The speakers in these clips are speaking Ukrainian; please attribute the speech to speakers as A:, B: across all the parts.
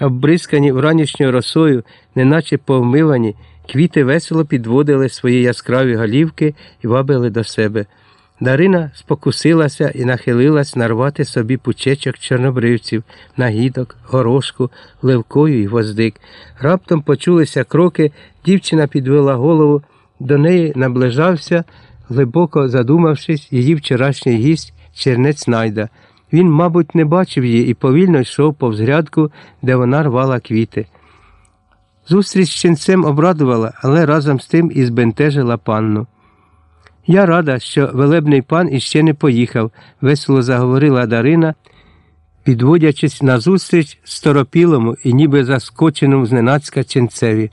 A: Оббризкані вранішньою росою, неначе повмивані, квіти весело підводили свої яскраві голівки і вабили до себе. Дарина спокусилася і нахилилась нарвати собі пучечок чорнобривців, нагідок, горошку, левкою і гвоздик. Раптом почулися кроки, дівчина підвела голову, до неї наближався, глибоко задумавшись, її вчорашній гість чернець найда. Він, мабуть, не бачив її і повільно йшов повз грядку, де вона рвала квіти. Зустріч з ченцем обрадувала, але разом з тим і збентежила панну. Я рада, що велебний пан іще не поїхав, весело заговорила Дарина, підводячись назустріч сторопілому і ніби заскоченому зненацька ченцеві.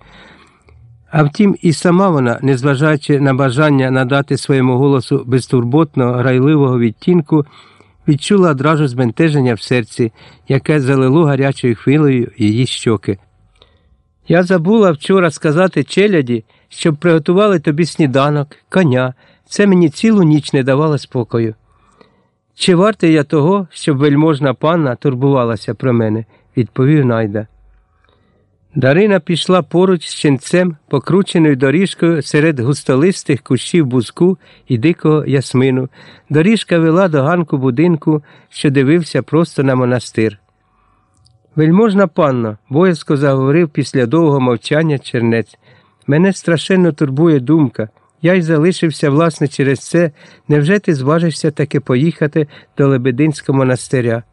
A: А втім, і сама вона, незважаючи на бажання надати своєму голосу безтурботного, грайливого відтінку, відчула одразу збентеження в серці, яке залило гарячою хвилею її щоки. Я забула вчора сказати челяді, щоб приготували тобі сніданок, коня. Це мені цілу ніч не давало спокою. Чи варте я того, щоб вельможна панна турбувалася про мене, відповів найда. Дарина пішла поруч з ченцем, покрученою доріжкою серед густолистих кущів бузку і дикого ясмину. Доріжка вела до ганку будинку, що дивився просто на монастир. Вельможна панно, боязко заговорив після довгого мовчання чернець. Мене страшенно турбує думка. Я й залишився, власне, через це. Невже ти зважишся таки поїхати до Лебединського монастиря?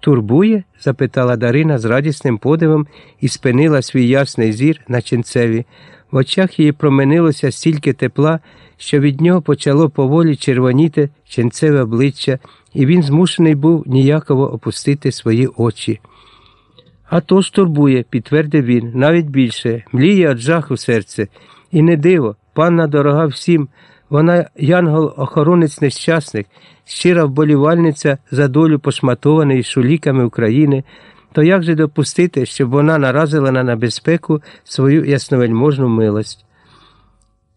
A: Турбує? запитала Дарина з радісним подивом і спинила свій ясний зір на ченцеві. В очах її променилося стільки тепла, що від нього почало поволі червоніти ченцеве обличчя, і він змушений був ніяково опустити свої очі. А то ж турбує, підтвердив він, навіть більше, мліє від жаху серце. І не диво, панна дорога всім, вона янгол-охоронець нещасних, щира вболівальниця за долю пошматованої шуліками України, то як же допустити, щоб вона наразила на небезпеку свою ясновельможну милость?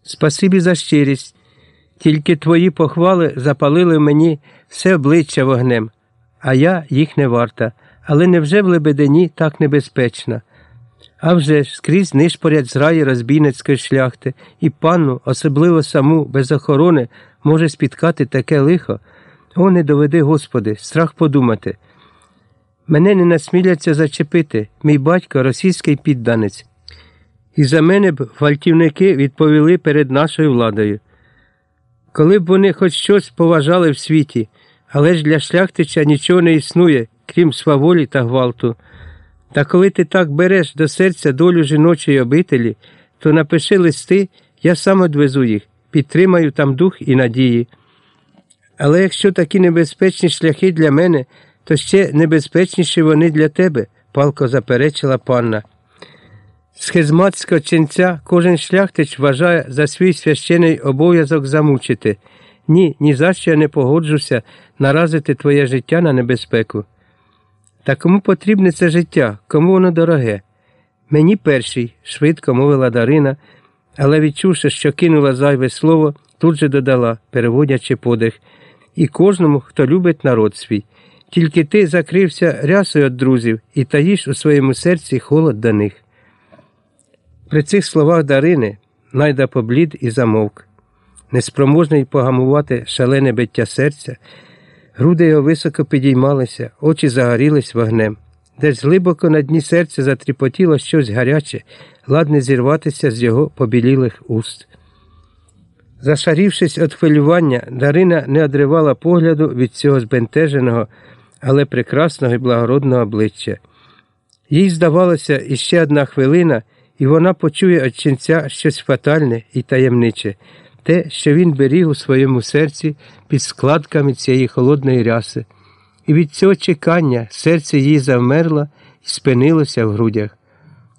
A: Спасибі за щирість, тільки твої похвали запалили мені все обличчя вогнем, а я їх не варта. Але невже в Лебедині так небезпечно? А вже ж скрізь нишпорять зраї розбійницької шляхти, і панну, особливо саму, без охорони, може спіткати таке лихо. О, не доведи, Господи, страх подумати. Мене не насміляться зачепити, мій батько російський підданець. І за мене б фальтівники відповіли перед нашою владою. Коли б вони хоч щось поважали в світі, але ж для шляхтича нічого не існує, крім сваволі та гвалту. Та коли ти так береш до серця долю жіночої обителі, то напиши листи, я сам одвезу їх, підтримаю там дух і надії. Але якщо такі небезпечні шляхи для мене, то ще небезпечніші вони для тебе, палко заперечила панна. Схизматського ченця кожен шляхтич вважає за свій священий обов'язок замучити. Ні, ні за що я не погоджуся наразити твоє життя на небезпеку. Та кому потрібне це життя, кому воно дороге? Мені перший, швидко мовила Дарина, але відчувши, що кинула зайве слово, тут же додала, переводячи подих, і кожному, хто любить народ свій. Тільки ти закрився рясою від друзів і таїш у своєму серці холод до них. При цих словах Дарини найда поблід і замовк, неспроможний погамувати шалене биття серця. Груди його високо підіймалися, очі загорілись вогнем. Десь глибоко на дні серця затріпотіло щось гаряче, ладне зірватися з його побілілих уст. Зашарівшись від хвилювання, Дарина не одривала погляду від цього збентеженого, але прекрасного і благородного обличчя. Їй здавалося, іще одна хвилина, і вона почує від ченця щось фатальне і таємниче те, що він беріг у своєму серці під складками цієї холодної ряси, і від цього чекання серце її завмерло і спинилося в грудях,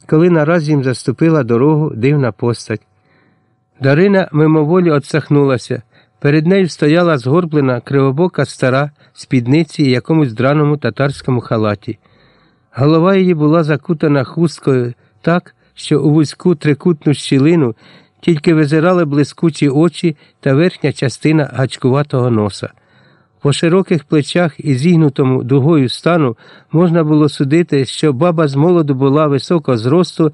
A: коли нараз їм заступила дорогу дивна постать. Дарина мимоволі отсахнулася. Перед нею стояла згорблена кривобока стара спідниці і якомусь драному татарському халаті. Голова її була закутана хусткою так, що у вузьку трикутну щілину тільки визирали блискучі очі та верхня частина гачкуватого носа. По широких плечах і зігнутому дугою стану можна було судити, що баба з молоду була високого зросту